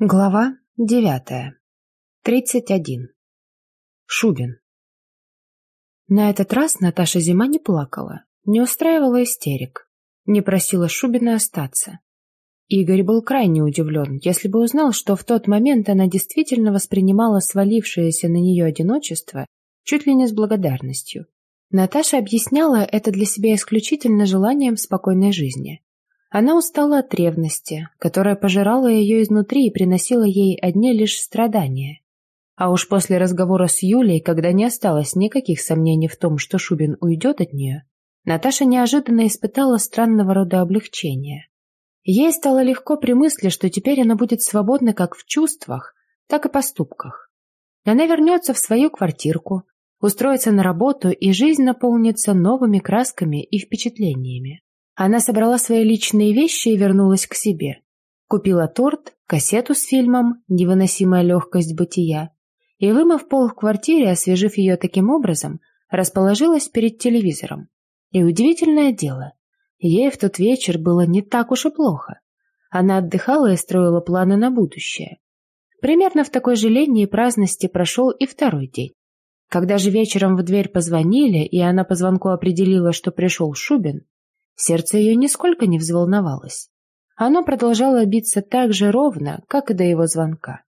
Глава девятая. Тридцать один. Шубин. На этот раз Наташа Зима не плакала, не устраивала истерик, не просила Шубина остаться. Игорь был крайне удивлен, если бы узнал, что в тот момент она действительно воспринимала свалившееся на нее одиночество чуть ли не с благодарностью. Наташа объясняла это для себя исключительно желанием спокойной жизни. Она устала от ревности, которая пожирала ее изнутри и приносила ей одни лишь страдания. А уж после разговора с Юлей, когда не осталось никаких сомнений в том, что Шубин уйдет от нее, Наташа неожиданно испытала странного рода облегчение. Ей стало легко при мысли, что теперь она будет свободна как в чувствах, так и поступках. Она вернется в свою квартирку, устроится на работу, и жизнь наполнится новыми красками и впечатлениями. Она собрала свои личные вещи и вернулась к себе. Купила торт, кассету с фильмом «Невыносимая легкость бытия» и, вымыв пол в квартире, освежив ее таким образом, расположилась перед телевизором. И удивительное дело, ей в тот вечер было не так уж и плохо. Она отдыхала и строила планы на будущее. Примерно в такой же лени и праздности прошел и второй день. Когда же вечером в дверь позвонили, и она по звонку определила, что пришел Шубин, Сердце ее нисколько не взволновалось. Оно продолжало биться так же ровно, как и до его звонка.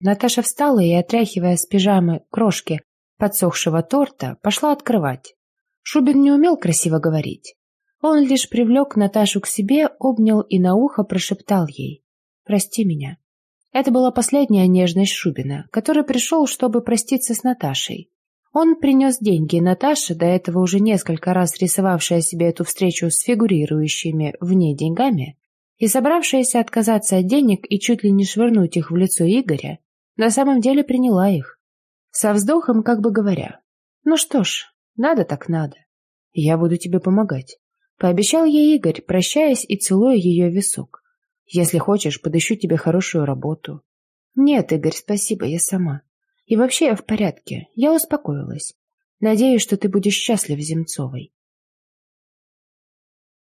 Наташа встала и, отряхивая с пижамы крошки подсохшего торта, пошла открывать. Шубин не умел красиво говорить. Он лишь привлек Наташу к себе, обнял и на ухо прошептал ей «Прости меня». Это была последняя нежность Шубина, который пришел, чтобы проститься с Наташей. Он принес деньги Наташе, до этого уже несколько раз рисовавшая себе эту встречу с фигурирующими в ней деньгами, и собравшаяся отказаться от денег и чуть ли не швырнуть их в лицо Игоря, на самом деле приняла их. Со вздохом, как бы говоря, «Ну что ж, надо так надо. Я буду тебе помогать», — пообещал ей Игорь, прощаясь и целуя ее висок. «Если хочешь, подыщу тебе хорошую работу». «Нет, Игорь, спасибо, я сама». И вообще я в порядке, я успокоилась. Надеюсь, что ты будешь счастлив Земцовой.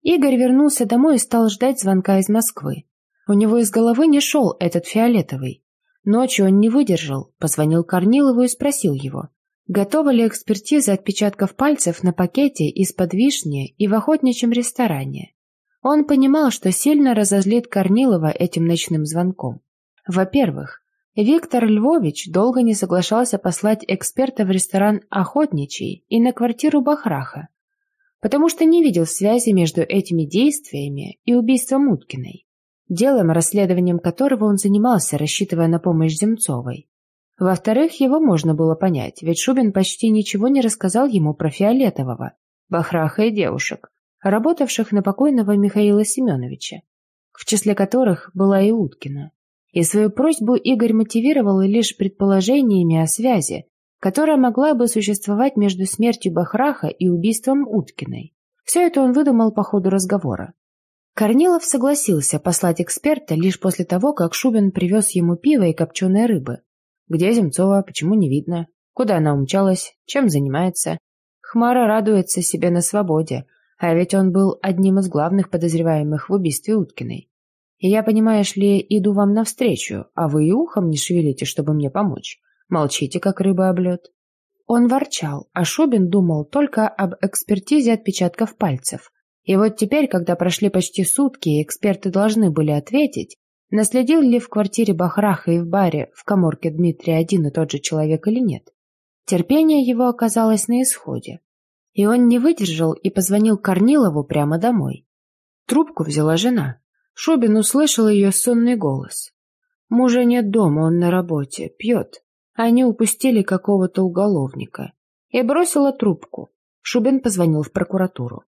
Игорь вернулся домой и стал ждать звонка из Москвы. У него из головы не шел этот фиолетовый. Ночью он не выдержал, позвонил Корнилову и спросил его, готова ли экспертиза отпечатков пальцев на пакете из-под вишни и в охотничьем ресторане. Он понимал, что сильно разозлит Корнилова этим ночным звонком. Во-первых, Виктор Львович долго не соглашался послать эксперта в ресторан «Охотничий» и на квартиру Бахраха, потому что не видел связи между этими действиями и убийством Уткиной, делом, расследованием которого он занимался, рассчитывая на помощь Земцовой. Во-вторых, его можно было понять, ведь Шубин почти ничего не рассказал ему про Фиолетового, Бахраха и девушек, работавших на покойного Михаила Семеновича, в числе которых была и Уткина. И свою просьбу Игорь мотивировал лишь предположениями о связи, которая могла бы существовать между смертью Бахраха и убийством Уткиной. Все это он выдумал по ходу разговора. Корнилов согласился послать эксперта лишь после того, как Шубин привез ему пиво и копченые рыбы. Где Земцова, почему не видно? Куда она умчалась? Чем занимается? Хмара радуется себе на свободе, а ведь он был одним из главных подозреваемых в убийстве Уткиной. Я, понимаешь ли, иду вам навстречу, а вы и ухом не шевелите, чтобы мне помочь. Молчите, как рыба об лед». Он ворчал, а Шубин думал только об экспертизе отпечатков пальцев. И вот теперь, когда прошли почти сутки, и эксперты должны были ответить, наследил ли в квартире Бахраха и в баре в коморке Дмитрия один и тот же человек или нет. Терпение его оказалось на исходе. И он не выдержал и позвонил Корнилову прямо домой. Трубку взяла жена. Шубин услышал ее сонный голос. Мужа нет дома, он на работе, пьет. Они упустили какого-то уголовника. И бросила трубку. Шубин позвонил в прокуратуру.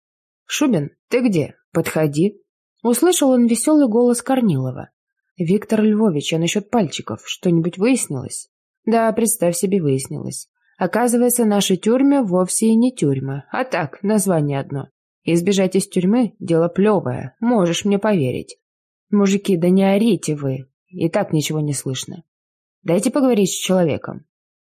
«Шубин, ты где? Подходи». Услышал он веселый голос Корнилова. «Виктор Львович, а насчет пальчиков что-нибудь выяснилось?» «Да, представь себе, выяснилось. Оказывается, наши тюрьмы вовсе и не тюрьмы, а так, название одно. Избежать из тюрьмы – дело плевое, можешь мне поверить. Мужики, да не орите вы, и так ничего не слышно. Дайте поговорить с человеком.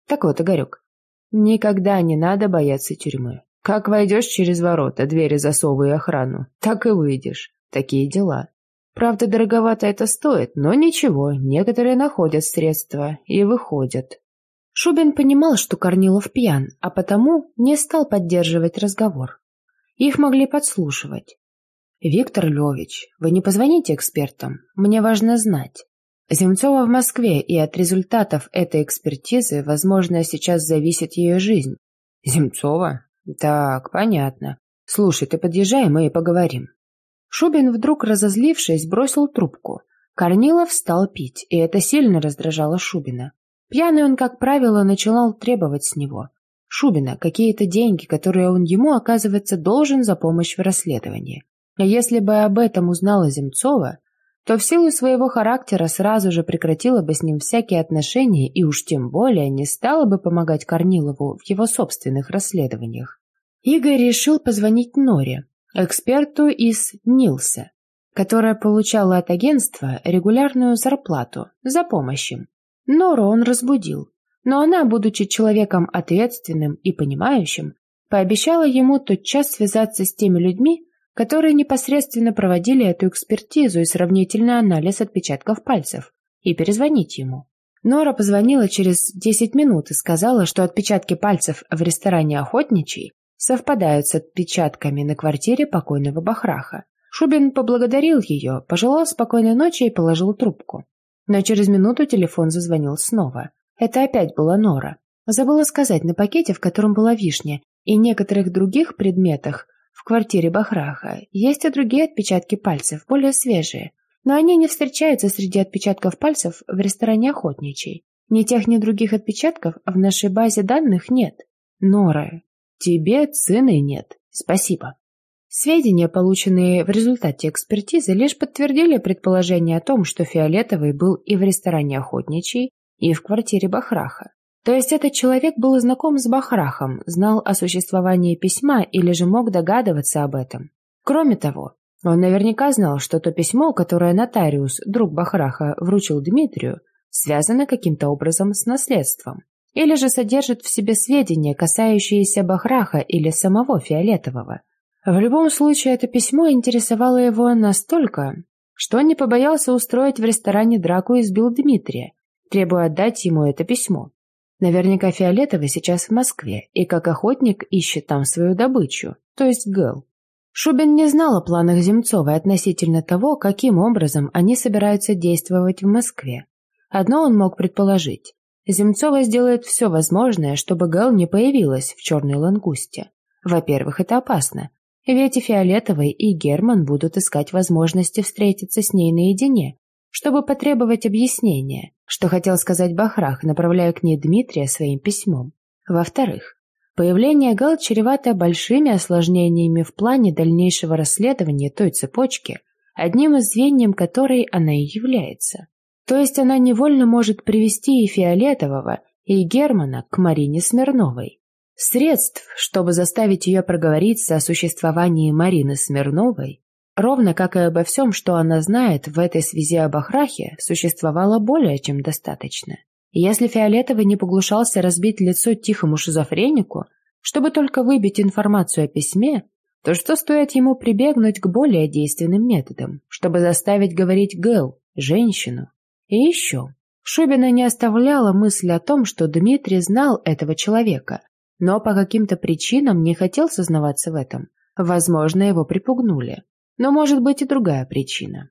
Так вот, Игорек, никогда не надо бояться тюрьмы. Как войдешь через ворота, двери, засовы охрану, так и выйдешь. Такие дела. Правда, дороговато это стоит, но ничего, некоторые находят средства и выходят. Шубин понимал, что Корнилов пьян, а потому не стал поддерживать разговор. Их могли подслушивать. «Виктор Львович, вы не позвоните экспертам? Мне важно знать. Земцова в Москве, и от результатов этой экспертизы, возможно, сейчас зависит ее жизнь». «Земцова? Так, понятно. Слушай, ты подъезжай, мы и поговорим». Шубин, вдруг разозлившись, бросил трубку. Корнилов стал пить, и это сильно раздражало Шубина. Пьяный он, как правило, начинал требовать с него. Шубина какие-то деньги, которые он ему, оказывается, должен за помощь в расследовании. А если бы об этом узнала Земцова, то в силу своего характера сразу же прекратила бы с ним всякие отношения и уж тем более не стала бы помогать Корнилову в его собственных расследованиях. Игорь решил позвонить Норе, эксперту из Нилса, которая получала от агентства регулярную зарплату за помощь им. Нору он разбудил, но она, будучи человеком ответственным и понимающим, пообещала ему тотчас связаться с теми людьми, которые непосредственно проводили эту экспертизу и сравнительный анализ отпечатков пальцев, и перезвонить ему. Нора позвонила через 10 минут и сказала, что отпечатки пальцев в ресторане «Охотничий» совпадают с отпечатками на квартире покойного Бахраха. Шубин поблагодарил ее, пожелал спокойной ночи и положил трубку. Но через минуту телефон зазвонил снова. Это опять была Нора. Забыла сказать, на пакете, в котором была вишня, и некоторых других предметах в квартире Бахраха есть и другие отпечатки пальцев, более свежие, но они не встречаются среди отпечатков пальцев в ресторане «Охотничий». Ни тех, ни других отпечатков в нашей базе данных нет. Нора, тебе цены нет. Спасибо. Сведения, полученные в результате экспертизы, лишь подтвердили предположение о том, что Фиолетовый был и в ресторане «Охотничий», и в квартире Бахраха. То есть этот человек был знаком с Бахрахом, знал о существовании письма или же мог догадываться об этом. Кроме того, он наверняка знал, что то письмо, которое нотариус, друг Бахраха, вручил Дмитрию, связано каким-то образом с наследством. Или же содержит в себе сведения, касающиеся Бахраха или самого Фиолетового. В любом случае, это письмо интересовало его настолько, что он не побоялся устроить в ресторане драку и сбил Дмитрия, требуя отдать ему это письмо. Наверняка Фиолетовый сейчас в Москве и как охотник ищет там свою добычу, то есть Гэл. Шубин не знал о планах Земцовой относительно того, каким образом они собираются действовать в Москве. Одно он мог предположить. Земцова сделает все возможное, чтобы Гэл не появилась в черной лангусте. Во-первых, это опасно, ведь и Фиолетовый, и Герман будут искать возможности встретиться с ней наедине, чтобы потребовать объяснения, что хотел сказать Бахрах, направляя к ней Дмитрия своим письмом. Во-вторых, появление Гал чревато большими осложнениями в плане дальнейшего расследования той цепочки, одним из звеньем которой она и является. То есть она невольно может привести и Фиолетового, и Германа к Марине Смирновой. Средств, чтобы заставить ее проговориться о существовании Марины Смирновой, Ровно как и обо всем, что она знает в этой связи об Ахрахе, существовало более чем достаточно. Если Фиолетовый не поглушался разбить лицо тихому шизофренику, чтобы только выбить информацию о письме, то что стоит ему прибегнуть к более действенным методам, чтобы заставить говорить Гэл, женщину? И еще. Шубина не оставляла мысль о том, что Дмитрий знал этого человека, но по каким-то причинам не хотел сознаваться в этом. Возможно, его припугнули. Но может быть и другая причина.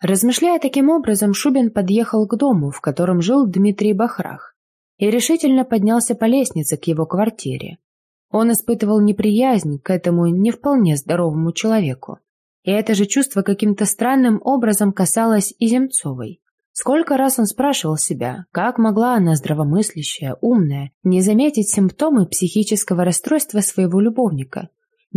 Размышляя таким образом, Шубин подъехал к дому, в котором жил Дмитрий Бахрах, и решительно поднялся по лестнице к его квартире. Он испытывал неприязнь к этому не вполне здоровому человеку. И это же чувство каким-то странным образом касалось и Земцовой. Сколько раз он спрашивал себя, как могла она, здравомыслящая, умная, не заметить симптомы психического расстройства своего любовника,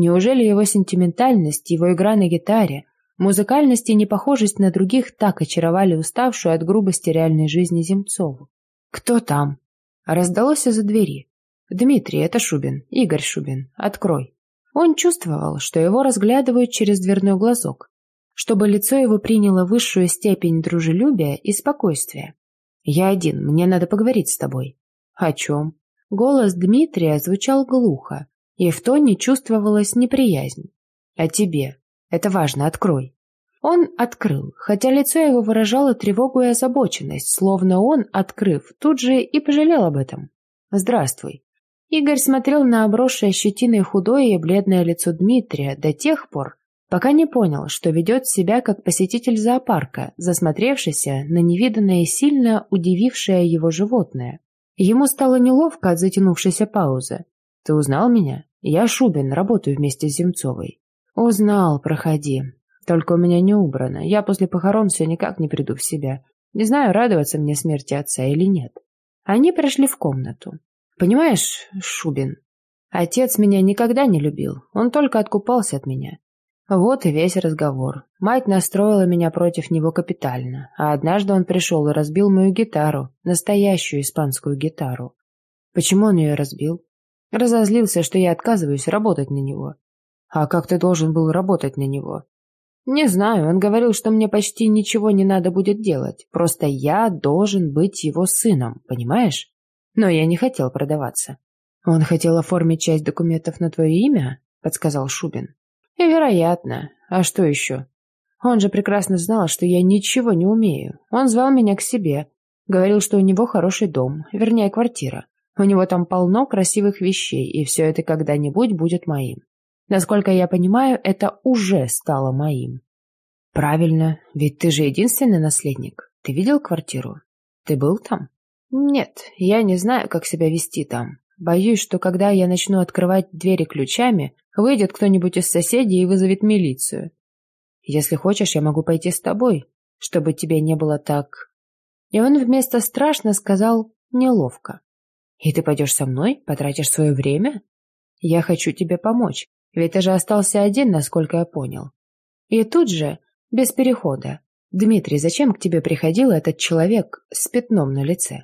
Неужели его сентиментальность, его игра на гитаре, музыкальность и непохожесть на других так очаровали уставшую от грубости реальной жизни Земцову? «Кто там?» Раздалось из-за двери. «Дмитрий, это Шубин, Игорь Шубин, открой». Он чувствовал, что его разглядывают через дверной глазок, чтобы лицо его приняло высшую степень дружелюбия и спокойствия. «Я один, мне надо поговорить с тобой». «О чем?» Голос Дмитрия звучал глухо, и в тоне чувствовалась неприязнь. «А тебе? Это важно, открой». Он открыл, хотя лицо его выражало тревогу и озабоченность, словно он, открыв, тут же и пожалел об этом. «Здравствуй». Игорь смотрел на обросшее щетиной худое и бледное лицо Дмитрия до тех пор, пока не понял, что ведет себя как посетитель зоопарка, засмотревшийся на невиданное и сильно удивившее его животное. Ему стало неловко от затянувшейся паузы. «Ты узнал меня? Я Шубин, работаю вместе с Земцовой». «Узнал, проходи. Только у меня не убрано. Я после похорон все никак не приду в себя. Не знаю, радоваться мне смерти отца или нет». Они прошли в комнату. «Понимаешь, Шубин, отец меня никогда не любил. Он только откупался от меня. Вот и весь разговор. Мать настроила меня против него капитально, а однажды он пришел и разбил мою гитару, настоящую испанскую гитару. Почему он ее разбил? Разозлился, что я отказываюсь работать на него. А как ты должен был работать на него? Не знаю, он говорил, что мне почти ничего не надо будет делать, просто я должен быть его сыном, понимаешь? Но я не хотел продаваться. Он хотел оформить часть документов на твое имя, подсказал Шубин. И вероятно. А что еще? Он же прекрасно знал, что я ничего не умею. Он звал меня к себе. Говорил, что у него хороший дом, вернее, квартира. У него там полно красивых вещей, и все это когда-нибудь будет моим. Насколько я понимаю, это уже стало моим. Правильно, ведь ты же единственный наследник. Ты видел квартиру? Ты был там? Нет, я не знаю, как себя вести там. Боюсь, что когда я начну открывать двери ключами, выйдет кто-нибудь из соседей и вызовет милицию. Если хочешь, я могу пойти с тобой, чтобы тебе не было так... И он вместо страшно сказал неловко. И ты пойдешь со мной, потратишь свое время? Я хочу тебе помочь, ведь ты же остался один, насколько я понял. И тут же, без перехода, Дмитрий, зачем к тебе приходил этот человек с пятном на лице?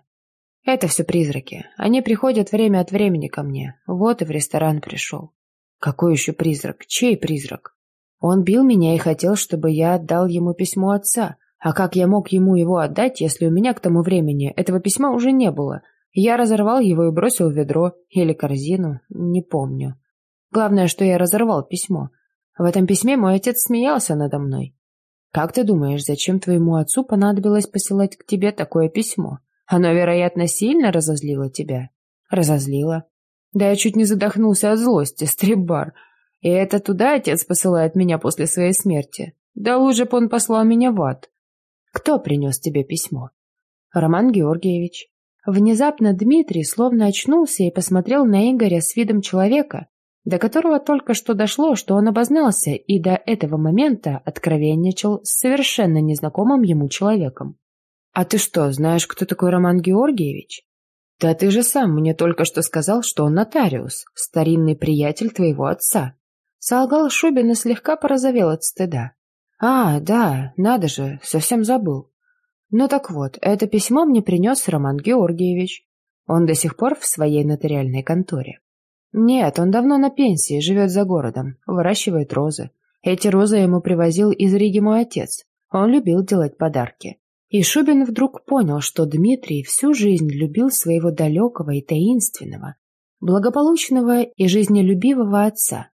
Это все призраки. Они приходят время от времени ко мне. Вот и в ресторан пришел. Какой еще призрак? Чей призрак? Он бил меня и хотел, чтобы я отдал ему письмо отца. А как я мог ему его отдать, если у меня к тому времени этого письма уже не было? Я разорвал его и бросил в ведро или корзину, не помню. Главное, что я разорвал письмо. В этом письме мой отец смеялся надо мной. Как ты думаешь, зачем твоему отцу понадобилось посылать к тебе такое письмо? Оно, вероятно, сильно разозлило тебя. Разозлило. Да я чуть не задохнулся от злости, стрибар. И это туда отец посылает меня после своей смерти. Да лучше бы он послал меня в ад. Кто принес тебе письмо? Роман Георгиевич. Внезапно Дмитрий словно очнулся и посмотрел на Игоря с видом человека, до которого только что дошло, что он обознался и до этого момента откровенничал с совершенно незнакомым ему человеком. «А ты что, знаешь, кто такой Роман Георгиевич?» «Да ты же сам мне только что сказал, что он нотариус, старинный приятель твоего отца». Солгал Шубин и слегка порозовел от стыда. «А, да, надо же, совсем забыл. Ну так вот, это письмо мне принес Роман Георгиевич. Он до сих пор в своей нотариальной конторе. Нет, он давно на пенсии, живет за городом, выращивает розы. Эти розы ему привозил из Риги мой отец. Он любил делать подарки. И Шубин вдруг понял, что Дмитрий всю жизнь любил своего далекого и таинственного, благополучного и жизнелюбивого отца.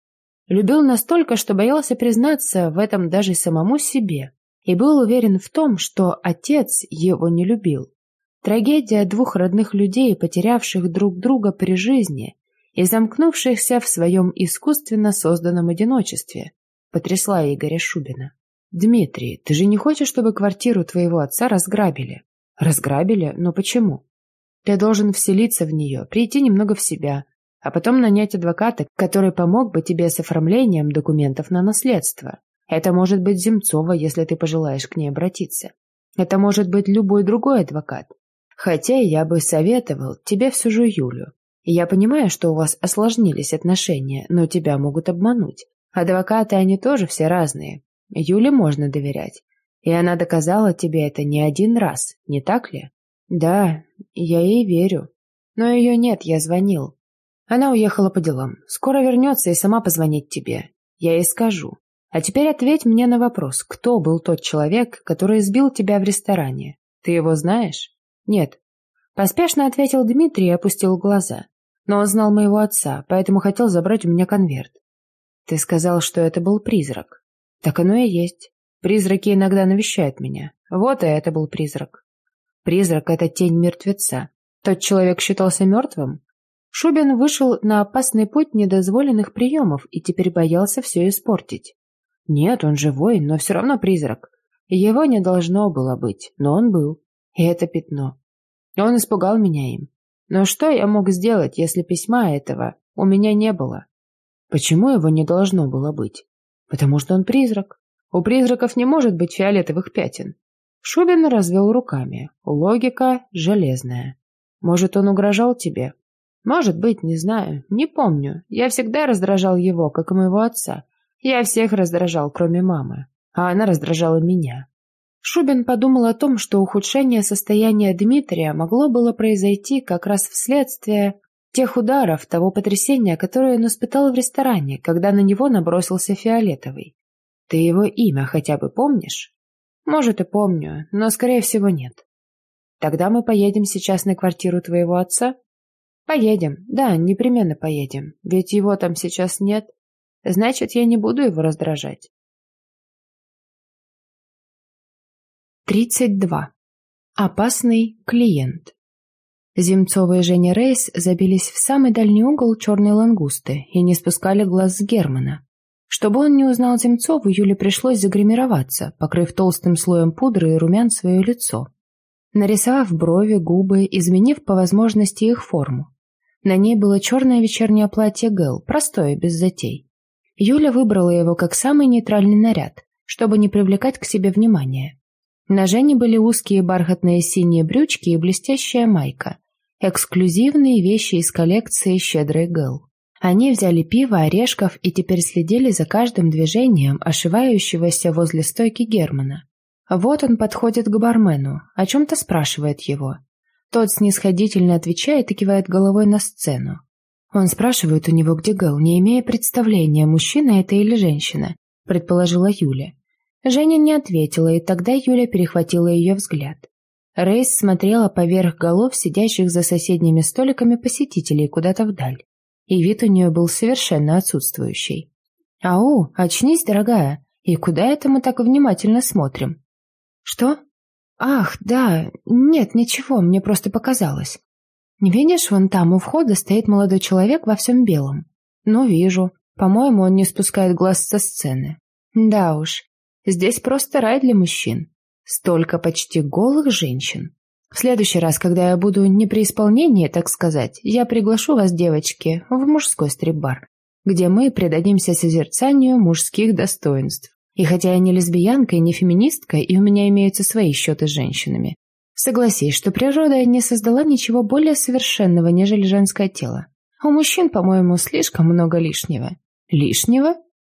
Любил настолько, что боялся признаться в этом даже самому себе, и был уверен в том, что отец его не любил. Трагедия двух родных людей, потерявших друг друга при жизни и замкнувшихся в своем искусственно созданном одиночестве, потрясла Игоря Шубина. «Дмитрий, ты же не хочешь, чтобы квартиру твоего отца разграбили?» «Разграбили? Но почему?» «Ты должен вселиться в нее, прийти немного в себя, а потом нанять адвоката, который помог бы тебе с оформлением документов на наследство. Это может быть Земцова, если ты пожелаешь к ней обратиться. Это может быть любой другой адвокат. Хотя я бы советовал тебе все же Юлю. Я понимаю, что у вас осложнились отношения, но тебя могут обмануть. Адвокаты, они тоже все разные. Юле можно доверять. И она доказала тебе это не один раз, не так ли? Да, я ей верю. Но ее нет, я звонил. Она уехала по делам. Скоро вернется и сама позвонит тебе. Я ей скажу. А теперь ответь мне на вопрос, кто был тот человек, который сбил тебя в ресторане? Ты его знаешь? Нет. Поспешно ответил Дмитрий и опустил глаза. Но он знал моего отца, поэтому хотел забрать у меня конверт. Ты сказал, что это был призрак. Так оно и есть. Призраки иногда навещают меня. Вот и это был призрак. Призрак — это тень мертвеца. Тот человек считался мертвым? Шубин вышел на опасный путь недозволенных приемов и теперь боялся все испортить. Нет, он живой, но все равно призрак. Его не должно было быть, но он был. И это пятно. Он испугал меня им. Но что я мог сделать, если письма этого у меня не было? Почему его не должно было быть? Потому что он призрак. У призраков не может быть фиолетовых пятен. Шубин развел руками. Логика железная. Может, он угрожал тебе? Может быть, не знаю, не помню. Я всегда раздражал его, как и моего отца. Я всех раздражал, кроме мамы. А она раздражала меня. Шубин подумал о том, что ухудшение состояния Дмитрия могло было произойти как раз вследствие тех ударов, того потрясения, которое он испытал в ресторане, когда на него набросился Фиолетовый. Ты его имя хотя бы помнишь? Может, и помню, но, скорее всего, нет. Тогда мы поедем сейчас на квартиру твоего отца? Поедем, да, непременно поедем, ведь его там сейчас нет. Значит, я не буду его раздражать. 32. Опасный клиент. Земцова и Женя Рейс забились в самый дальний угол черной лангусты и не спускали глаз с Германа. Чтобы он не узнал Земцову, Юле пришлось загримироваться, покрыв толстым слоем пудры и румян свое лицо. Нарисовав брови, губы, изменив по возможности их форму. На ней было черное вечернее платье Гэл, простое, без затей. Юля выбрала его как самый нейтральный наряд, чтобы не привлекать к себе внимания. На Жене были узкие бархатные синие брючки и блестящая майка, Эксклюзивные вещи из коллекции «Щедрый Гэл». Они взяли пиво, орешков и теперь следили за каждым движением ошивающегося возле стойки Германа. Вот он подходит к бармену, о чем-то спрашивает его. Тот снисходительно отвечает и кивает головой на сцену. Он спрашивает у него, где Гэл, не имея представления, мужчина это или женщина, предположила Юля. Женя не ответила, и тогда Юля перехватила ее взгляд. Рейс смотрела поверх голов сидящих за соседними столиками посетителей куда-то вдаль, и вид у нее был совершенно отсутствующий. «Ау, очнись, дорогая, и куда это мы так внимательно смотрим?» «Что?» «Ах, да, нет, ничего, мне просто показалось. Не видишь, вон там у входа стоит молодой человек во всем белом?» «Ну, вижу. По-моему, он не спускает глаз со сцены». «Да уж, здесь просто рай для мужчин. Столько почти голых женщин. В следующий раз, когда я буду не при исполнении, так сказать, я приглашу вас, девочки, в мужской стрип-бар, где мы предадимся созерцанию мужских достоинств. И хотя я не лесбиянка и не феминистка, и у меня имеются свои счеты с женщинами, согласись, что природа не создала ничего более совершенного, нежели женское тело. У мужчин, по-моему, слишком много лишнего. Лишнего?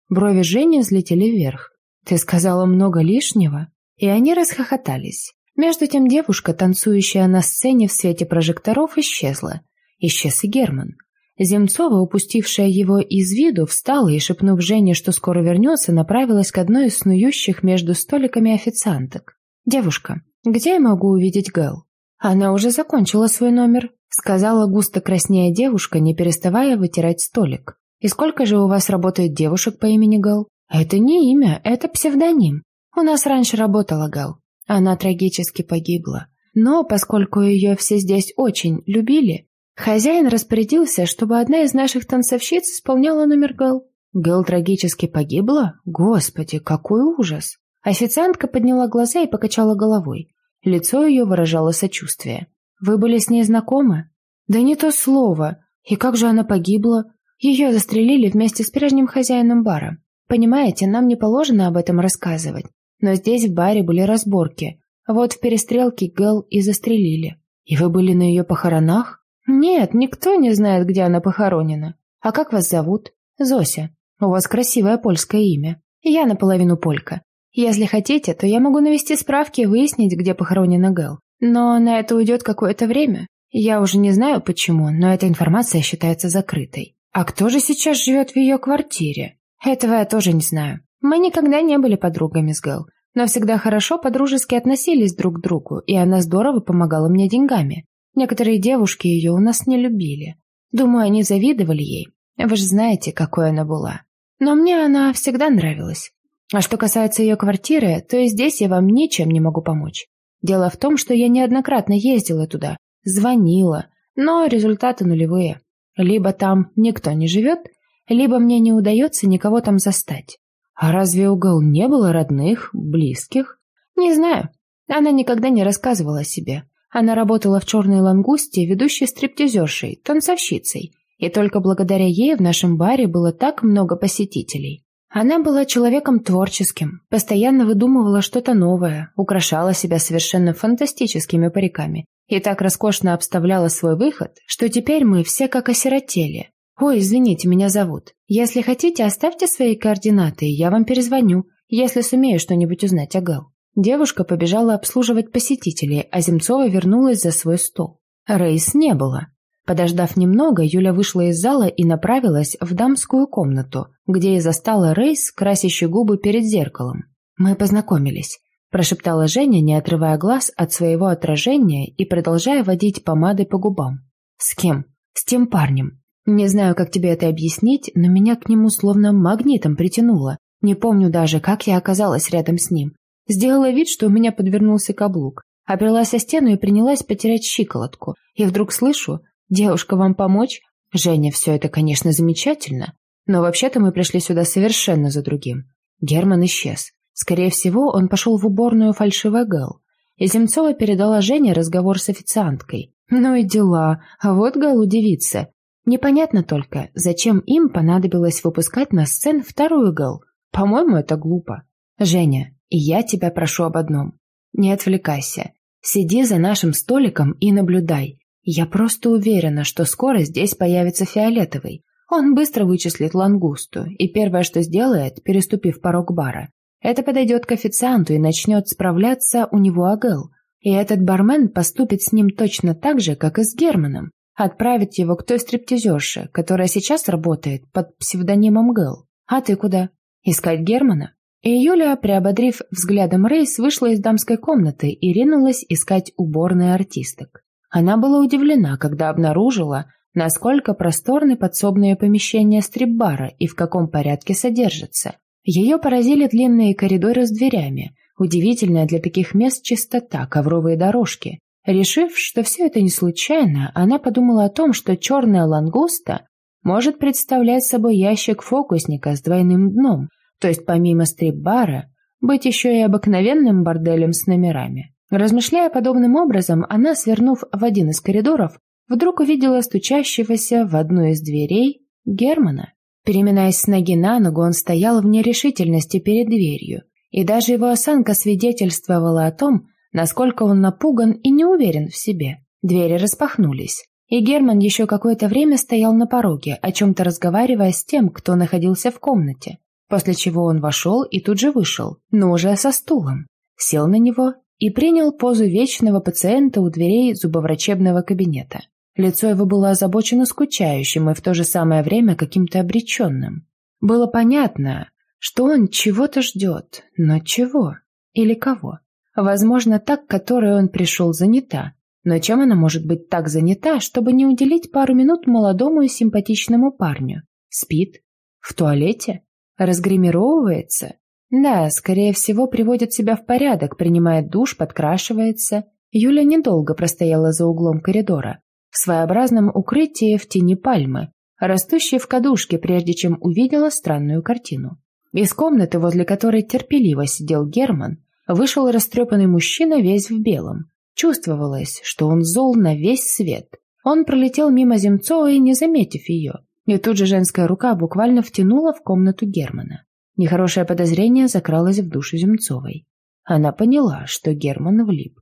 Брови Жени взлетели вверх. Ты сказала много лишнего? И они расхохотались. Между тем девушка, танцующая на сцене в свете прожекторов, исчезла. Исчез и Герман. Земцова, упустившая его из виду, встала и, шепнув Жене, что скоро вернется, направилась к одной из снующих между столиками официанток. «Девушка, где я могу увидеть Гэл?» «Она уже закончила свой номер», — сказала густо краснея девушка, не переставая вытирать столик. «И сколько же у вас работает девушек по имени Гэл?» «Это не имя, это псевдоним. У нас раньше работала Гал. Она трагически погибла. Но поскольку ее все здесь очень любили, хозяин распорядился, чтобы одна из наших танцовщиц исполняла номер Гал. Гал трагически погибла? Господи, какой ужас! Официантка подняла глаза и покачала головой. Лицо ее выражало сочувствие. «Вы были с ней знакомы?» «Да не то слово. И как же она погибла?» Ее застрелили вместе с прежним хозяином бара. Понимаете, нам не положено об этом рассказывать. Но здесь в баре были разборки. Вот в перестрелке Гэл и застрелили. И вы были на ее похоронах? Нет, никто не знает, где она похоронена. А как вас зовут? Зося. У вас красивое польское имя. Я наполовину полька. Если хотите, то я могу навести справки и выяснить, где похоронена Гэл. Но на это уйдет какое-то время. Я уже не знаю почему, но эта информация считается закрытой. А кто же сейчас живет в ее квартире? Этого я тоже не знаю. Мы никогда не были подругами с Гэл, но всегда хорошо подружески относились друг к другу, и она здорово помогала мне деньгами. Некоторые девушки ее у нас не любили. Думаю, они завидовали ей. Вы же знаете, какой она была. Но мне она всегда нравилась. А что касается ее квартиры, то и здесь я вам ничем не могу помочь. Дело в том, что я неоднократно ездила туда, звонила, но результаты нулевые. Либо там никто не живет, либо мне не удается никого там застать. А разве угол не было родных, близких? Не знаю. Она никогда не рассказывала о себе. Она работала в «Черной лангусте», ведущей стриптизершей, танцовщицей. И только благодаря ей в нашем баре было так много посетителей. Она была человеком творческим, постоянно выдумывала что-то новое, украшала себя совершенно фантастическими париками и так роскошно обставляла свой выход, что теперь мы все как осиротели. «Ой, извините, меня зовут. Если хотите, оставьте свои координаты, и я вам перезвоню, если сумею что-нибудь узнать о Гэл». Девушка побежала обслуживать посетителей, а Земцова вернулась за свой стол. Рейс не было. Подождав немного, Юля вышла из зала и направилась в дамскую комнату, где и застала Рейс, красящий губы перед зеркалом. «Мы познакомились», – прошептала Женя, не отрывая глаз от своего отражения и продолжая водить помадой по губам. «С кем?» «С тем парнем. Не знаю, как тебе это объяснить, но меня к нему словно магнитом притянуло. Не помню даже, как я оказалась рядом с ним. Сделала вид, что у меня подвернулся каблук. Оперлась о стену и принялась потерять щиколотку. И вдруг слышу, «Девушка, вам помочь?» «Женя, все это, конечно, замечательно, но вообще-то мы пришли сюда совершенно за другим». Герман исчез. Скорее всего, он пошел в уборную фальшивый Гэл. И Земцова передала Жене разговор с официанткой. Ну и дела, а вот Гэл удивится. Непонятно только, зачем им понадобилось выпускать на сцен вторую Гэл. По-моему, это глупо. Женя, и я тебя прошу об одном. Не отвлекайся. Сиди за нашим столиком и наблюдай. Я просто уверена, что скоро здесь появится фиолетовый. Он быстро вычислит лангусту, и первое, что сделает, переступив порог бара, это подойдет к официанту и начнет справляться у него о Гэл. И этот бармен поступит с ним точно так же, как и с Германом. Отправит его к той стриптизерше, которая сейчас работает под псевдонимом Гэл. А ты куда? Искать Германа? И Юля, приободрив взглядом Рейс, вышла из дамской комнаты и ринулась искать уборные артисток. Она была удивлена, когда обнаружила, насколько просторны подсобные помещения стрип-бара и в каком порядке содержатся. Ее поразили длинные коридоры с дверями, удивительная для таких мест чистота, ковровые дорожки. Решив, что все это не случайно, она подумала о том, что черная лангуста может представлять собой ящик фокусника с двойным дном, то есть помимо стрип-бара, быть еще и обыкновенным борделем с номерами. Размышляя подобным образом, она, свернув в один из коридоров, вдруг увидела стучащегося в одну из дверей Германа. Переминаясь с ноги на ногу, он стоял в нерешительности перед дверью, и даже его осанка свидетельствовала о том, насколько он напуган и не уверен в себе. Двери распахнулись, и Герман еще какое-то время стоял на пороге, о чем-то разговаривая с тем, кто находился в комнате, после чего он вошел и тут же вышел, но уже со стулом, сел на него и принял позу вечного пациента у дверей зубоврачебного кабинета. Лицо его было озабочено скучающим и в то же самое время каким-то обреченным. Было понятно, что он чего-то ждет, но чего? Или кого? Возможно, так, которой он пришел занята. Но чем она может быть так занята, чтобы не уделить пару минут молодому и симпатичному парню? Спит? В туалете? Разгримировывается? Да, скорее всего, приводит себя в порядок, принимает душ, подкрашивается. Юля недолго простояла за углом коридора, в своеобразном укрытии в тени пальмы, растущей в кадушке, прежде чем увидела странную картину. Из комнаты, возле которой терпеливо сидел Герман, вышел растрепанный мужчина весь в белом. Чувствовалось, что он зол на весь свет. Он пролетел мимо Земцова и не заметив ее. И тут же женская рука буквально втянула в комнату Германа. Нехорошее подозрение закралось в душу Земцовой. Она поняла, что Герман влип.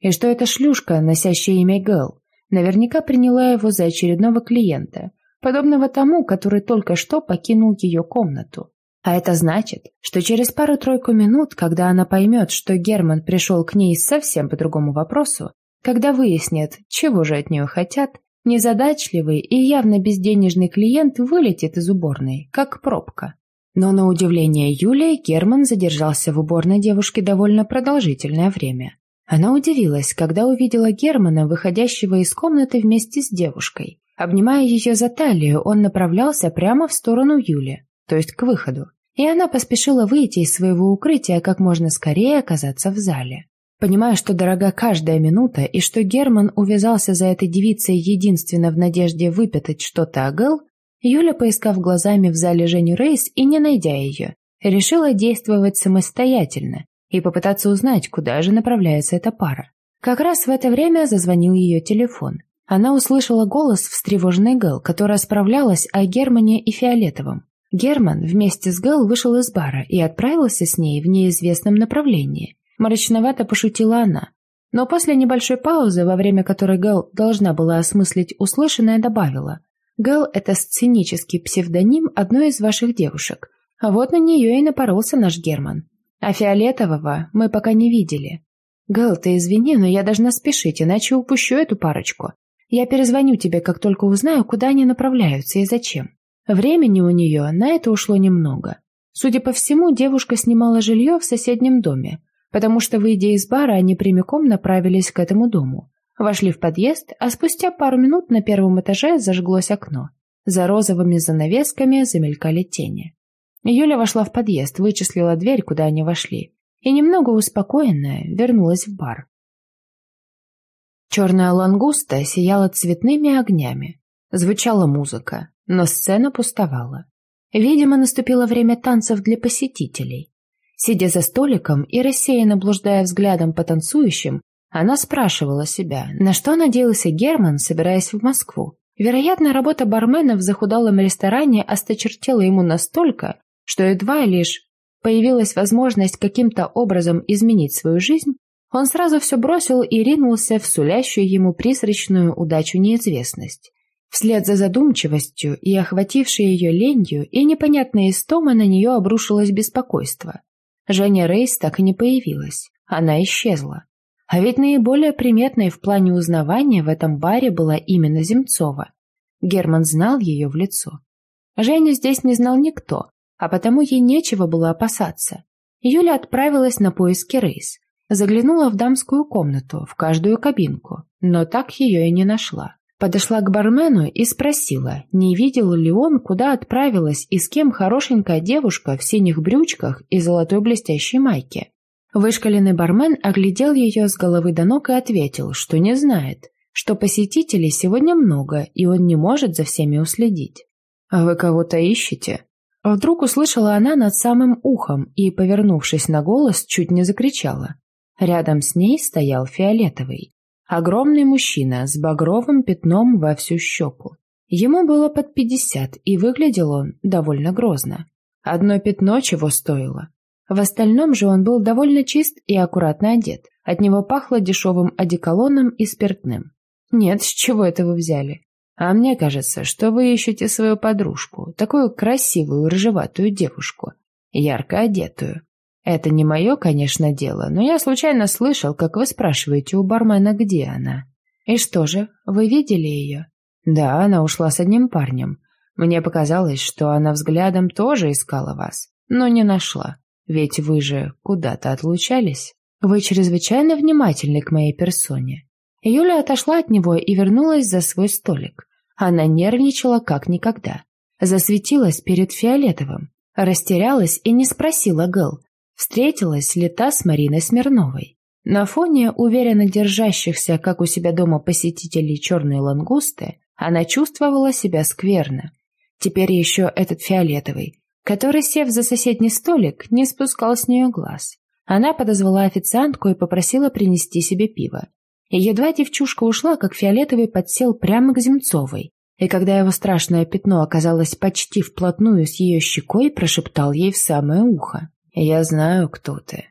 И что эта шлюшка, носящая имя Гэл, наверняка приняла его за очередного клиента, подобного тому, который только что покинул ее комнату. А это значит, что через пару-тройку минут, когда она поймет, что Герман пришел к ней совсем по другому вопросу, когда выяснит, чего же от нее хотят, незадачливый и явно безденежный клиент вылетит из уборной, как пробка. Но на удивление Юлии Герман задержался в уборной девушки довольно продолжительное время. Она удивилась, когда увидела Германа, выходящего из комнаты вместе с девушкой. Обнимая ее за талию, он направлялся прямо в сторону Юли, то есть к выходу. и она поспешила выйти из своего укрытия как можно скорее оказаться в зале. Понимая, что дорога каждая минута и что Герман увязался за этой девицей единственно в надежде выпятать что-то о Гэл, Юля, поискав глазами в зале Женю Рейс и не найдя ее, решила действовать самостоятельно и попытаться узнать, куда же направляется эта пара. Как раз в это время зазвонил ее телефон. Она услышала голос встревоженной Гэл, которая справлялась о Германе и Фиолетовом. Герман вместе с Гэл вышел из бара и отправился с ней в неизвестном направлении. Мрачновато пошутила она. Но после небольшой паузы, во время которой Гэл должна была осмыслить услышанное, добавила. «Гэл — это сценический псевдоним одной из ваших девушек. А вот на нее и напоролся наш Герман. А Фиолетового мы пока не видели. Гэл, ты извини, но я должна спешить, иначе упущу эту парочку. Я перезвоню тебе, как только узнаю, куда они направляются и зачем». Времени у нее на это ушло немного. Судя по всему, девушка снимала жилье в соседнем доме, потому что, выйдя из бара, они прямиком направились к этому дому. Вошли в подъезд, а спустя пару минут на первом этаже зажглось окно. За розовыми занавесками замелькали тени. Юля вошла в подъезд, вычислила дверь, куда они вошли, и, немного успокоенная, вернулась в бар. Черная лангуста сияла цветными огнями. Звучала музыка но сцена пустовала. Видимо, наступило время танцев для посетителей. Сидя за столиком и рассеянно блуждая взглядом по танцующим, она спрашивала себя, на что надеялся Герман, собираясь в Москву. Вероятно, работа бармена в захудалом ресторане осточертела ему настолько, что едва лишь появилась возможность каким-то образом изменить свою жизнь, он сразу все бросил и ринулся в сулящую ему призрачную удачу неизвестность. Вслед за задумчивостью и охватившей ее ленью и непонятной истома на нее обрушилось беспокойство. Женя Рейс так и не появилась. Она исчезла. А ведь наиболее приметной в плане узнавания в этом баре была именно Земцова. Герман знал ее в лицо. Женю здесь не знал никто, а потому ей нечего было опасаться. Юля отправилась на поиски Рейс. Заглянула в дамскую комнату, в каждую кабинку, но так ее и не нашла. Подошла к бармену и спросила, не видел ли он, куда отправилась и с кем хорошенькая девушка в синих брючках и золотой блестящей майке. Вышкаленный бармен оглядел ее с головы до ног и ответил, что не знает, что посетителей сегодня много, и он не может за всеми уследить. «А вы кого-то ищете?» Вдруг услышала она над самым ухом и, повернувшись на голос, чуть не закричала. Рядом с ней стоял фиолетовый. Огромный мужчина с багровым пятном во всю щеку. Ему было под пятьдесят, и выглядел он довольно грозно. Одно пятно чего стоило. В остальном же он был довольно чист и аккуратно одет. От него пахло дешевым одеколоном и спиртным. Нет, с чего это вы взяли? А мне кажется, что вы ищете свою подружку, такую красивую рыжеватую девушку, ярко одетую. Это не мое, конечно, дело, но я случайно слышал, как вы спрашиваете у бармена, где она. И что же, вы видели ее? Да, она ушла с одним парнем. Мне показалось, что она взглядом тоже искала вас, но не нашла. Ведь вы же куда-то отлучались. Вы чрезвычайно внимательны к моей персоне. Юля отошла от него и вернулась за свой столик. Она нервничала как никогда. Засветилась перед Фиолетовым. Растерялась и не спросила Гэл, Встретилась ли та с Мариной Смирновой. На фоне уверенно держащихся, как у себя дома, посетителей черной лангусты, она чувствовала себя скверно. Теперь еще этот фиолетовый, который, сев за соседний столик, не спускал с нее глаз. Она подозвала официантку и попросила принести себе пиво. И едва девчушка ушла, как фиолетовый подсел прямо к Земцовой, и когда его страшное пятно оказалось почти вплотную с ее щекой, прошептал ей в самое ухо. «Я знаю, кто ты.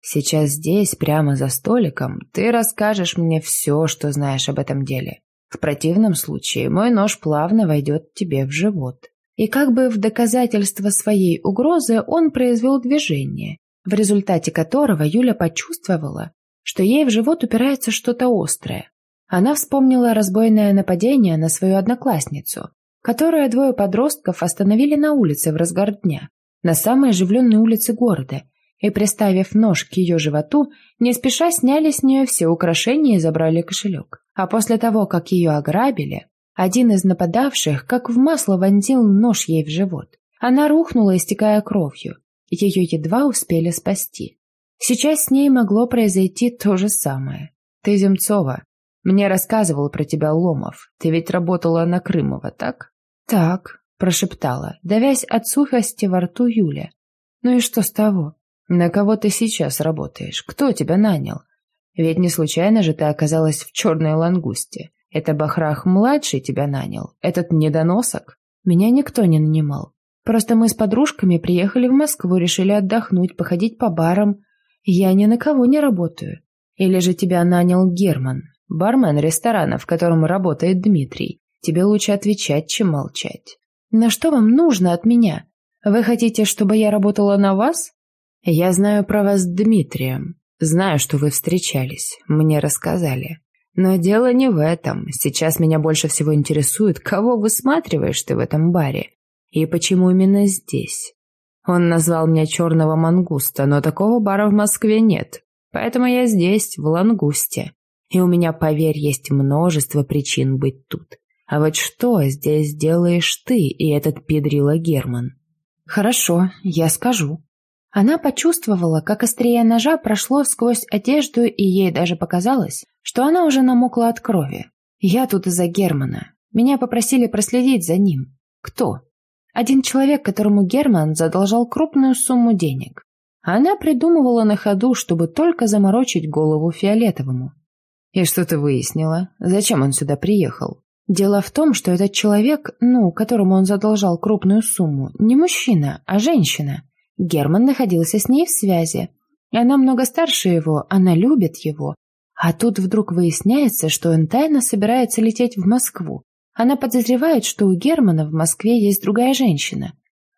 Сейчас здесь, прямо за столиком, ты расскажешь мне все, что знаешь об этом деле. В противном случае мой нож плавно войдет тебе в живот». И как бы в доказательство своей угрозы он произвел движение, в результате которого Юля почувствовала, что ей в живот упирается что-то острое. Она вспомнила разбойное нападение на свою одноклассницу, которое двое подростков остановили на улице в разгар дня на самой оживленной улице города и, приставив нож к ее животу, не спеша сняли с нее все украшения и забрали кошелек. А после того, как ее ограбили, один из нападавших как в масло вонзил нож ей в живот. Она рухнула, истекая кровью. Ее едва успели спасти. Сейчас с ней могло произойти то же самое. Ты Земцова. Мне рассказывал про тебя Ломов. Ты ведь работала на Крымова, так? Так, прошептала, давясь от сухости во рту Юля. Ну и что с того? На кого ты сейчас работаешь? Кто тебя нанял? Ведь не случайно же ты оказалась в черной лангусте. Это Бахрах-младший тебя нанял? Этот недоносок? Меня никто не нанимал. Просто мы с подружками приехали в Москву, решили отдохнуть, походить по барам. Я ни на кого не работаю. Или же тебя нанял Герман, бармен ресторана, в котором работает Дмитрий. Тебе лучше отвечать, чем молчать. На что вам нужно от меня? Вы хотите, чтобы я работала на вас? Я знаю про вас с Дмитрием. Знаю, что вы встречались. Мне рассказали. Но дело не в этом. Сейчас меня больше всего интересует, кого высматриваешь ты в этом баре. И почему именно здесь? Он назвал меня черного мангуста, но такого бара в Москве нет. Поэтому я здесь, в Лангусте. И у меня, поверь, есть множество причин быть тут. А вот что здесь делаешь ты и этот педрила Герман? Хорошо, я скажу. Она почувствовала, как острие ножа прошло сквозь одежду, и ей даже показалось, что она уже намокла от крови. Я тут из-за Германа. Меня попросили проследить за ним. Кто? Один человек, которому Герман задолжал крупную сумму денег. Она придумывала на ходу, чтобы только заморочить голову Фиолетовому. И что ты выяснила? Зачем он сюда приехал? Дело в том, что этот человек, ну, которому он задолжал крупную сумму, не мужчина, а женщина. Герман находился с ней в связи. Она много старше его, она любит его. А тут вдруг выясняется, что он тайно собирается лететь в Москву, она подозревает, что у Германа в Москве есть другая женщина.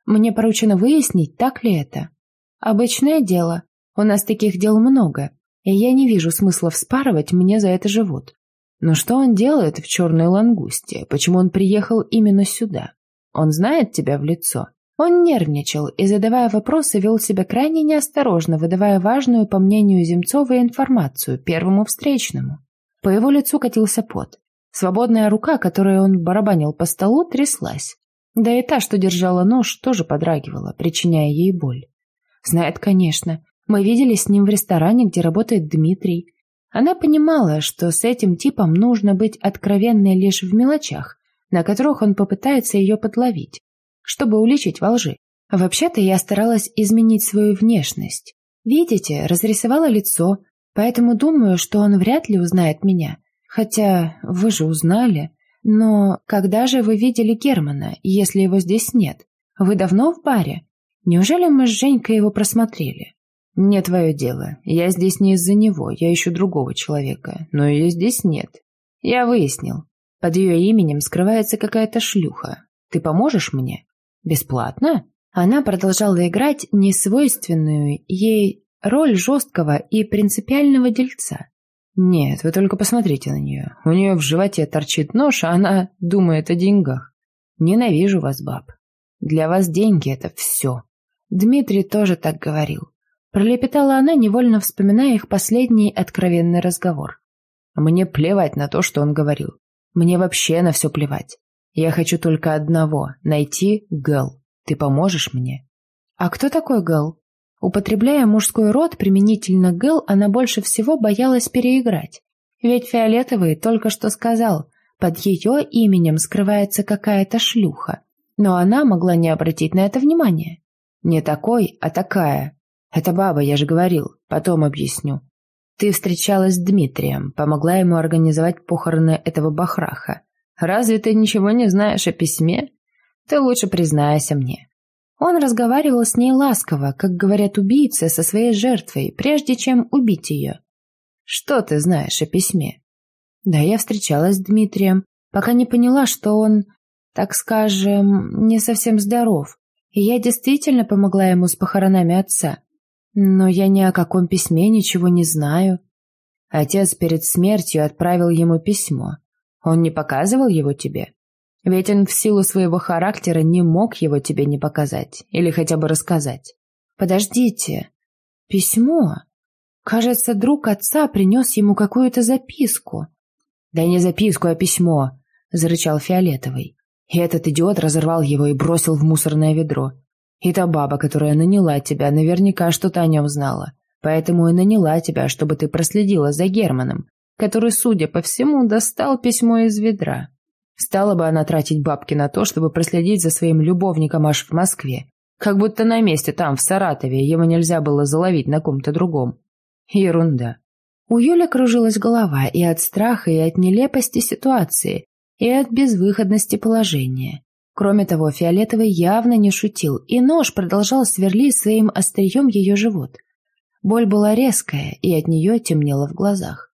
Мне поручено выяснить, так ли это. Обычное дело. У нас таких дел много, и я не вижу смысла вспарывать мне за это живот. Но что он делает в черной лангусте? Почему он приехал именно сюда? Он знает тебя в лицо? Он нервничал и, задавая вопросы, вел себя крайне неосторожно, выдавая важную, по мнению Земцова, информацию первому встречному. По его лицу катился пот. Свободная рука, которой он барабанил по столу, тряслась. Да и та, что держала нож, тоже подрагивала, причиняя ей боль. Знает, конечно. Мы видели с ним в ресторане, где работает Дмитрий. Она понимала, что с этим типом нужно быть откровенной лишь в мелочах, на которых он попытается ее подловить, чтобы уличить во лжи. Вообще-то я старалась изменить свою внешность. Видите, разрисовала лицо, поэтому думаю, что он вряд ли узнает меня. Хотя вы же узнали. Но когда же вы видели Германа, если его здесь нет? Вы давно в баре? Неужели мы с Женькой его просмотрели? Не твое дело. Я здесь не из-за него, я ищу другого человека. Но ее здесь нет. Я выяснил. Под ее именем скрывается какая-то шлюха. Ты поможешь мне? Бесплатно? Она продолжала играть несвойственную ей роль жесткого и принципиального дельца. Нет, вы только посмотрите на нее. У нее в животе торчит нож, а она думает о деньгах. Ненавижу вас, баб. Для вас деньги — это все. Дмитрий тоже так говорил. Пролепетала она, невольно вспоминая их последний откровенный разговор. Мне плевать на то, что он говорил. Мне вообще на все плевать. Я хочу только одного — найти Гэл. Ты поможешь мне? А кто такой Гэл? Употребляя мужской род применительно Гэл, она больше всего боялась переиграть. Ведь Фиолетовый только что сказал, под ее именем скрывается какая-то шлюха. Но она могла не обратить на это внимания. Не такой, а такая. Это баба, я же говорил, потом объясню. Ты встречалась с Дмитрием, помогла ему организовать похороны этого бахраха. Разве ты ничего не знаешь о письме? Ты лучше признайся мне. Он разговаривал с ней ласково, как говорят убийцы со своей жертвой, прежде чем убить ее. «Что ты знаешь о письме?» «Да, я встречалась с Дмитрием, пока не поняла, что он, так скажем, не совсем здоров, и я действительно помогла ему с похоронами отца. Но я ни о каком письме ничего не знаю». Отец перед смертью отправил ему письмо. Он не показывал его тебе? Ведь он в силу своего характера не мог его тебе не показать или хотя бы рассказать. Подождите. Письмо? Кажется, друг отца принес ему какую-то записку. Да не записку, а письмо, зарычал Фиолетовый. И этот идиот разорвал его и бросил в мусорное ведро. И та баба, которая наняла тебя, наверняка что-то о нем знала. Поэтому и наняла тебя, чтобы ты проследила за Германом, который, судя по всему, достал письмо из ведра. Стала бы она тратить бабки на то, чтобы проследить за своим любовником аж в Москве. Как будто на месте там, в Саратове, его нельзя было заловить на ком-то другом. Ерунда. У Юли кружилась голова и от страха, и от нелепости ситуации, и от безвыходности положения. Кроме того, Фиолетовый явно не шутил, и нож продолжал сверлить своим острием ее живот. Боль была резкая, и от нее темнело в глазах.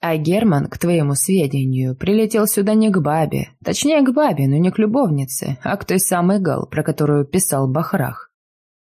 А Герман, к твоему сведению, прилетел сюда не к бабе, точнее к бабе, но не к любовнице, а к той самой Гал, про которую писал Бахрах.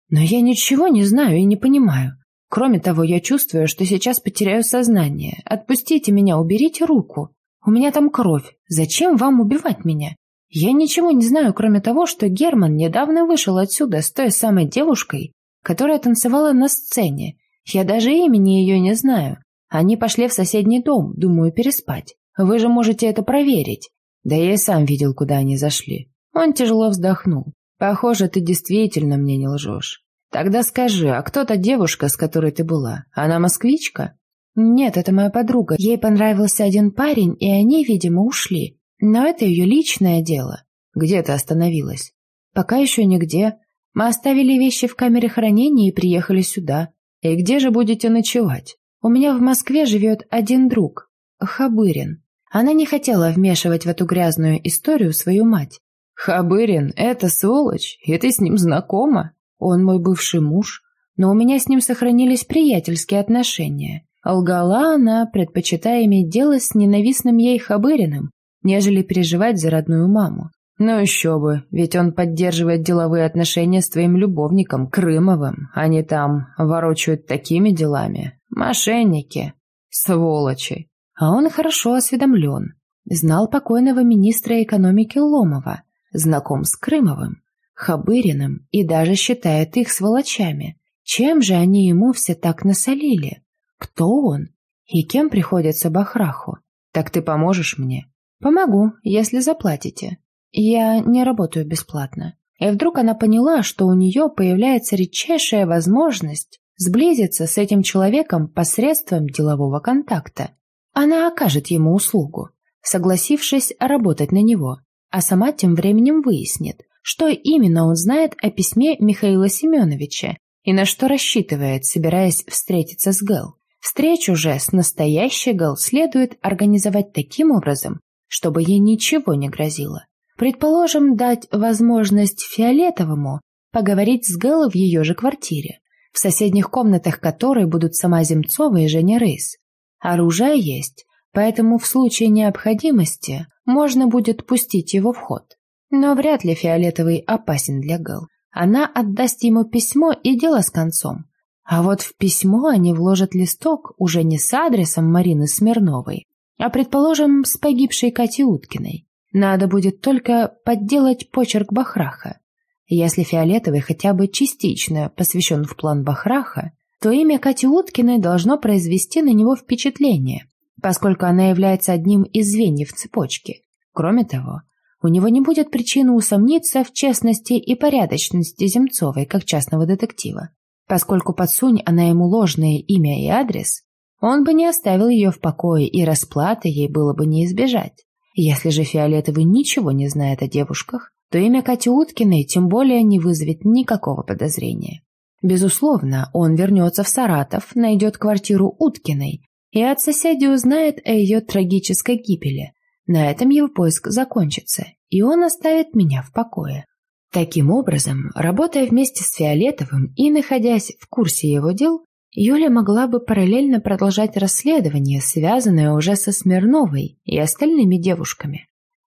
Но я ничего не знаю и не понимаю. Кроме того, я чувствую, что сейчас потеряю сознание. Отпустите меня, уберите руку. У меня там кровь. Зачем вам убивать меня? Я ничего не знаю, кроме того, что Герман недавно вышел отсюда с той самой девушкой, которая танцевала на сцене. Я даже имени ее не знаю. Они пошли в соседний дом, думаю, переспать. Вы же можете это проверить. Да я и сам видел, куда они зашли. Он тяжело вздохнул. Похоже, ты действительно мне не лжешь. Тогда скажи, а кто та девушка, с которой ты была? Она москвичка? Нет, это моя подруга. Ей понравился один парень, и они, видимо, ушли. Но это ее личное дело. Где ты остановилась? Пока еще нигде. Мы оставили вещи в камере хранения и приехали сюда. И где же будете ночевать? У меня в Москве живет один друг, Хабырин. Она не хотела вмешивать в эту грязную историю свою мать. «Хабырин — это сволочь, и ты с ним знакома? Он мой бывший муж, но у меня с ним сохранились приятельские отношения. Лгала она, предпочитая иметь дело с ненавистным ей Хабыриным, нежели переживать за родную маму. Ну еще бы, ведь он поддерживает деловые отношения с твоим любовником, Крымовым. Они там ворочают такими делами. Мошенники. Сволочи. А он хорошо осведомлен. Знал покойного министра экономики Ломова, знаком с Крымовым, Хабыриным и даже считает их сволочами. Чем же они ему все так насолили? Кто он? И кем приходится Бахраху? Так ты поможешь мне? Помогу, если заплатите. Я не работаю бесплатно. И вдруг она поняла, что у нее появляется редчайшая возможность сблизиться с этим человеком посредством делового контакта. Она окажет ему услугу, согласившись работать на него, а сама тем временем выяснит, что именно он знает о письме Михаила Семеновича и на что рассчитывает, собираясь встретиться с Гэл. Встречу же с настоящей Гэл следует организовать таким образом, чтобы ей ничего не грозило. Предположим, дать возможность Фиолетовому поговорить с Гэллой в ее же квартире, в соседних комнатах которой будут сама Земцова и Женя Рейс. Оружие есть, поэтому в случае необходимости можно будет пустить его в ход. Но вряд ли Фиолетовый опасен для Гэл. Она отдаст ему письмо и дело с концом. А вот в письмо они вложат листок уже не с адресом Марины Смирновой, а, предположим, с погибшей Катей Уткиной. Надо будет только подделать почерк Бахраха. Если Фиолетовый хотя бы частично посвящен в план Бахраха, то имя Кати Уткиной должно произвести на него впечатление, поскольку она является одним из звеньев цепочки. Кроме того, у него не будет причины усомниться в честности и порядочности Земцовой как частного детектива. Поскольку подсунь она ему ложное имя и адрес, он бы не оставил ее в покое, и расплаты ей было бы не избежать. Если же Фиолетовый ничего не знает о девушках, то имя Кати Уткиной тем более не вызовет никакого подозрения. Безусловно, он вернется в Саратов, найдет квартиру Уткиной и от соседей узнает о ее трагической гибели. На этом его поиск закончится, и он оставит меня в покое. Таким образом, работая вместе с Фиолетовым и находясь в курсе его дел, Юля могла бы параллельно продолжать расследование, связанное уже со Смирновой и остальными девушками.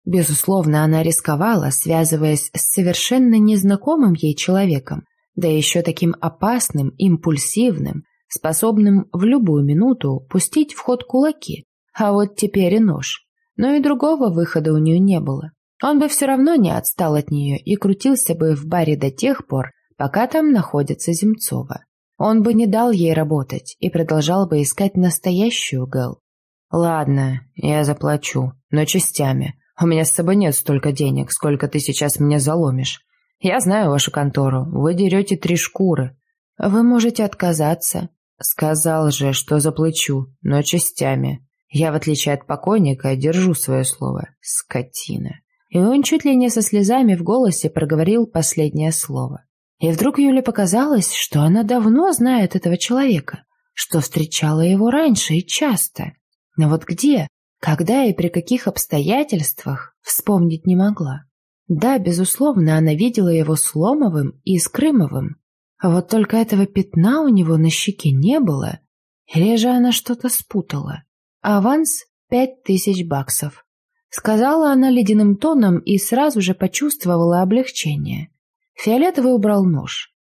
Безусловно, она рисковала, связываясь с совершенно незнакомым ей человеком, да еще таким опасным, импульсивным, способным в любую минуту пустить в ход кулаки, а вот теперь и нож. Но и другого выхода у нее не было. Он бы все равно не отстал от нее и крутился бы в баре до тех пор, пока там находится Земцова. Он бы не дал ей работать и продолжал бы искать настоящую Гэл. «Ладно, я заплачу, но частями. У меня с собой нет столько денег, сколько ты сейчас мне заломишь. Я знаю вашу контору. Вы дерете три шкуры. Вы можете отказаться. Сказал же, что заплачу, но частями. Я, в отличие от покойника, держу свое слово. Скотина. И он чуть ли не со слезами в голосе проговорил последнее слово. И вдруг Юле показалось, что она давно знает этого человека, что встречала его раньше и часто. Но вот где, когда и при каких обстоятельствах, вспомнить не могла. Да, безусловно, она видела его с Ломовым и с Крымовым. А вот только этого пятна у него на щеке не было. Или же она что-то спутала. Аванс — пять тысяч баксов. Сказала она ледяным тоном и сразу же почувствовала облегчение. Фиолетовый убрал нож.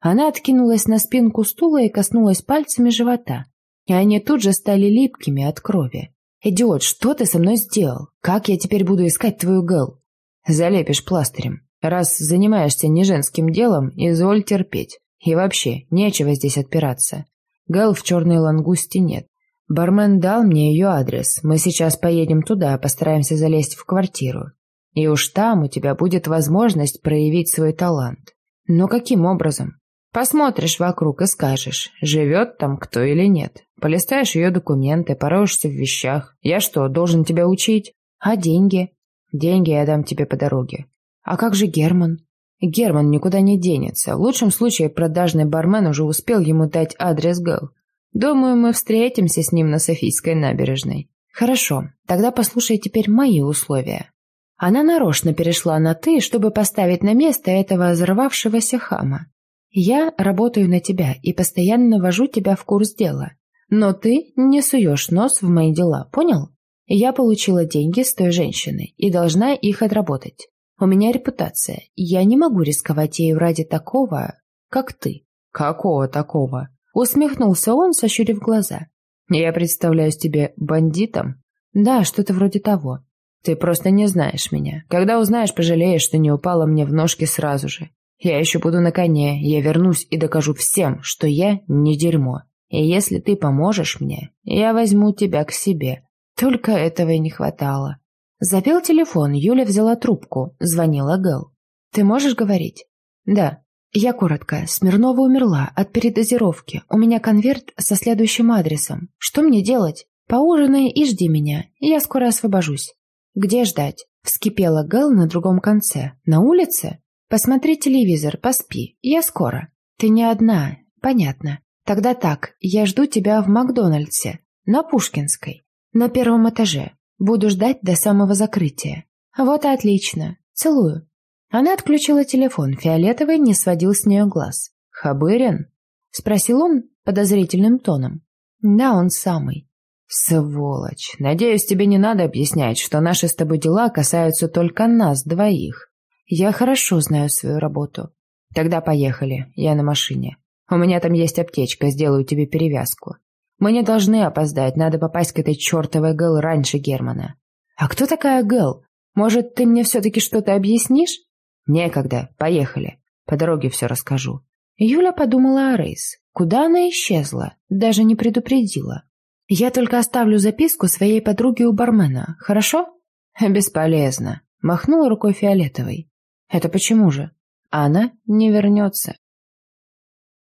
Она откинулась на спинку стула и коснулась пальцами живота. И они тут же стали липкими от крови. «Идиот, что ты со мной сделал? Как я теперь буду искать твою Гэл?» «Залепишь пластырем. Раз занимаешься не женским делом, изволь терпеть. И вообще, нечего здесь отпираться. Гэл в черной лангусте нет. Бармен дал мне ее адрес. Мы сейчас поедем туда, постараемся залезть в квартиру. И уж там у тебя будет возможность проявить свой талант. Но каким образом? Посмотришь вокруг и скажешь, живет там кто или нет. Полистаешь ее документы, пороешься в вещах. Я что, должен тебя учить? А деньги? Деньги я дам тебе по дороге. А как же Герман? Герман никуда не денется. В лучшем случае продажный бармен уже успел ему дать адрес Гэл. Думаю, мы встретимся с ним на Софийской набережной. Хорошо, тогда послушай теперь мои условия. Она нарочно перешла на «ты», чтобы поставить на место этого взорвавшегося хама. Я работаю на тебя и постоянно вожу тебя в курс дела. Но ты не суешь нос в мои дела, понял? Я получила деньги с той женщины и должна их отработать. У меня репутация, я не могу рисковать ею ради такого, как ты. Какого такого? Усмехнулся он, сощурив глаза. «Я представляюсь тебе бандитом?» «Да, что-то вроде того. Ты просто не знаешь меня. Когда узнаешь, пожалеешь, что не упала мне в ножки сразу же. Я еще буду на коне, я вернусь и докажу всем, что я не дерьмо. И если ты поможешь мне, я возьму тебя к себе. Только этого и не хватало». Запел телефон, Юля взяла трубку, звонила Гэл. «Ты можешь говорить?» «Да». Я коротко. Смирнова умерла от передозировки. У меня конверт со следующим адресом. Что мне делать? Поужинай и жди меня. Я скоро освобожусь. Где ждать? Вскипела Гэл на другом конце. На улице? Посмотри телевизор, поспи. Я скоро. Ты не одна. Понятно. Тогда так, я жду тебя в Макдональдсе. На Пушкинской. На первом этаже. Буду ждать до самого закрытия. Вот и отлично. Целую. Она отключила телефон, фиолетовый не сводил с нее глаз. «Хабырин?» — спросил он подозрительным тоном. «Да, он самый». «Сволочь! Надеюсь, тебе не надо объяснять, что наши с тобой дела касаются только нас двоих. Я хорошо знаю свою работу. Тогда поехали, я на машине. У меня там есть аптечка, сделаю тебе перевязку. Мы не должны опоздать, надо попасть к этой чертовой Гэл раньше Германа». «А кто такая Гэл? Может, ты мне все-таки что-то объяснишь?» «Некогда. Поехали. По дороге все расскажу». Юля подумала о Рейс. Куда она исчезла? Даже не предупредила. «Я только оставлю записку своей подруге у бармена, хорошо?» «Бесполезно», — махнула рукой Фиолетовой. «Это почему же?» «Она не вернется.